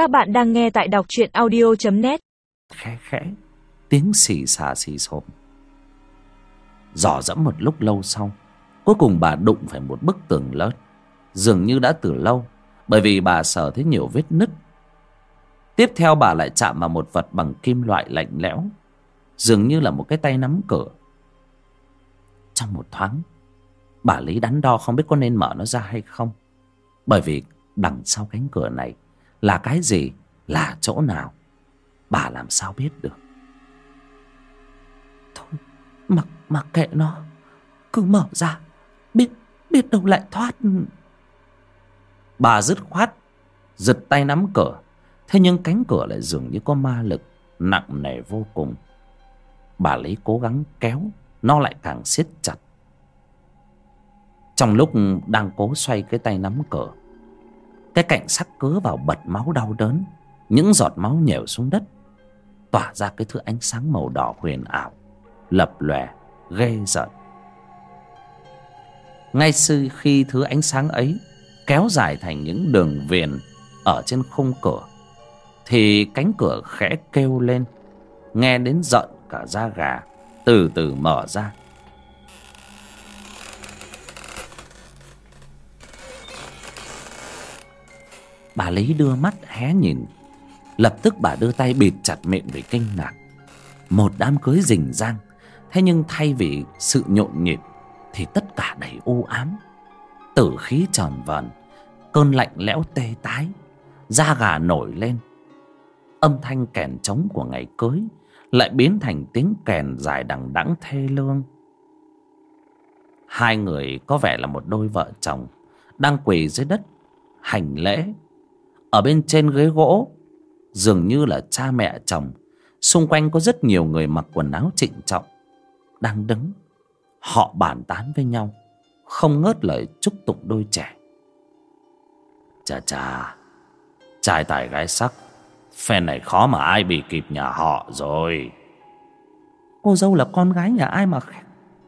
Các bạn đang nghe tại đọc truyện audio.net khẽ khẽ, tiếng xì xà xì xồm. Dò dẫm một lúc lâu sau, cuối cùng bà đụng phải một bức tường lớn, dường như đã từ lâu, bởi vì bà sờ thấy nhiều vết nứt. Tiếp theo bà lại chạm vào một vật bằng kim loại lạnh lẽo, dường như là một cái tay nắm cửa. Trong một thoáng, bà lý đắn đo không biết có nên mở nó ra hay không, bởi vì đằng sau cánh cửa này là cái gì? Là chỗ nào? Bà làm sao biết được? Thôi, mặc mặc kệ nó. Cứ mở ra. Biết biết đâu lại thoát. Bà dứt khoát, giật tay nắm cửa. Thế nhưng cánh cửa lại dường như có ma lực, nặng nề vô cùng. Bà lý cố gắng kéo, nó lại càng siết chặt. Trong lúc đang cố xoay cái tay nắm cửa cái cạnh sắc cứa vào bật máu đau đớn. Những giọt máu nhèo xuống đất. Tỏa ra cái thứ ánh sáng màu đỏ huyền ảo, lập lòe, ghê rợn. Ngay sư khi thứ ánh sáng ấy kéo dài thành những đường viền ở trên khung cửa, thì cánh cửa khẽ kêu lên, nghe đến giận cả da gà, từ từ mở ra. Bà lý đưa mắt hé nhìn. Lập tức bà đưa tay bịt chặt miệng vì kinh ngạc. Một đám cưới rình rang. Thế nhưng thay vì sự nhộn nhịp thì tất cả đầy u ám. Tử khí tròn vờn cơn lạnh lẽo tê tái, da gà nổi lên. Âm thanh kèn trống của ngày cưới lại biến thành tiếng kèn dài đằng đẵng thê lương. Hai người có vẻ là một đôi vợ chồng đang quỳ dưới đất hành lễ ở bên trên ghế gỗ, dường như là cha mẹ, chồng. Xung quanh có rất nhiều người mặc quần áo trịnh trọng, đang đứng. Họ bàn tán với nhau, không ngớt lời chúc tụng đôi trẻ. Chà chà, trai tài gái sắc, phen này khó mà ai bị kịp nhà họ rồi. Cô dâu là con gái nhà ai mà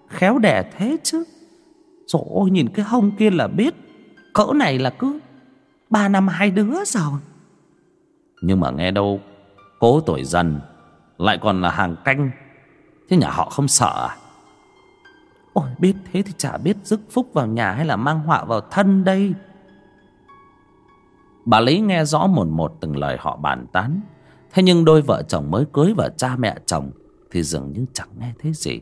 khéo đẻ thế chứ? Trời ơi nhìn cái hông kia là biết, Cỡ này là cứ Ba năm hai đứa rồi. Nhưng mà nghe đâu cố tuổi dần lại còn là hàng canh. Thế nhà họ không sợ à? Ôi biết thế thì chả biết rước phúc vào nhà hay là mang họa vào thân đây. Bà lý nghe rõ một một từng lời họ bàn tán. Thế nhưng đôi vợ chồng mới cưới và cha mẹ chồng thì dường như chẳng nghe thấy gì.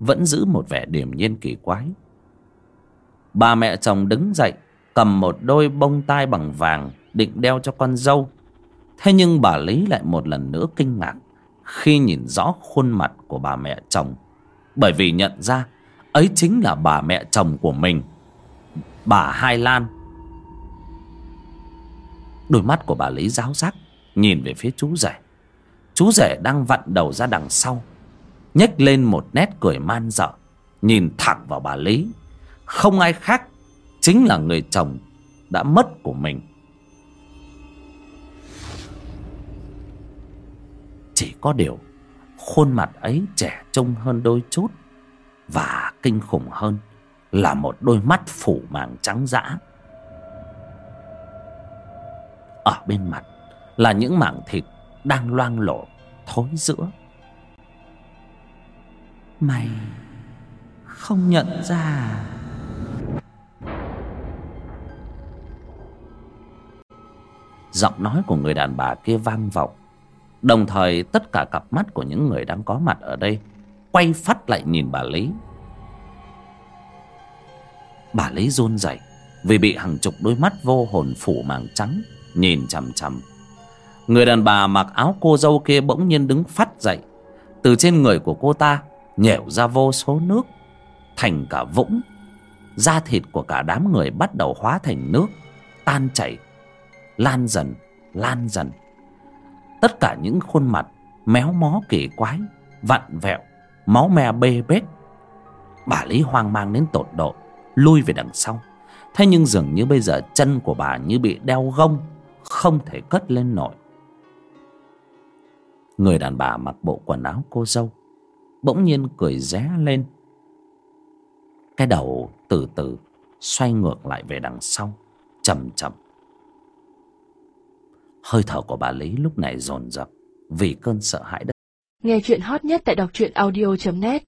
Vẫn giữ một vẻ điềm nhiên kỳ quái. Bà mẹ chồng đứng dậy cầm một đôi bông tai bằng vàng định đeo cho con dâu. Thế nhưng bà lý lại một lần nữa kinh ngạc khi nhìn rõ khuôn mặt của bà mẹ chồng. Bởi vì nhận ra ấy chính là bà mẹ chồng của mình. Bà hai lan. Đôi mắt của bà lý giáo giác nhìn về phía chú rể. Chú rể đang vặn đầu ra đằng sau, nhếch lên một nét cười man dợ, nhìn thẳng vào bà lý. Không ai khác chính là người chồng đã mất của mình chỉ có điều khuôn mặt ấy trẻ trông hơn đôi chút và kinh khủng hơn là một đôi mắt phủ màng trắng dã ở bên mặt là những mảng thịt đang loang lổ, thối rữa Mày Không nhận ra à? Giọng nói của người đàn bà kia vang vọng. Đồng thời, tất cả cặp mắt của những người đang có mặt ở đây quay phát lại nhìn bà lý. Bà lý run rẩy vì bị hàng chục đôi mắt vô hồn phủ màng trắng nhìn chằm chằm. Người đàn bà mặc áo cô dâu kia bỗng nhiên đứng phát dậy. Từ trên người của cô ta nhẻo ra vô số nước, thành cả vũng. Da thịt của cả đám người bắt đầu hóa thành nước, tan chảy lan dần lan dần. Tất cả những khuôn mặt méo mó kỳ quái, vặn vẹo, máu me bê bết. Bà lý hoang mang đến tột độ, lui về đằng sau. Thế nhưng dường như bây giờ chân của bà như bị đeo gông, không thể cất lên nổi. Người đàn bà mặc bộ quần áo cô dâu bỗng nhiên cười ré lên. Cái đầu từ từ xoay ngược lại về đằng sau, chậm chậm hơi thở của bà lý lúc này dồn dập vì cơn sợ hãi đất. Nghe chuyện hot nhất tại đọc truyện audio net.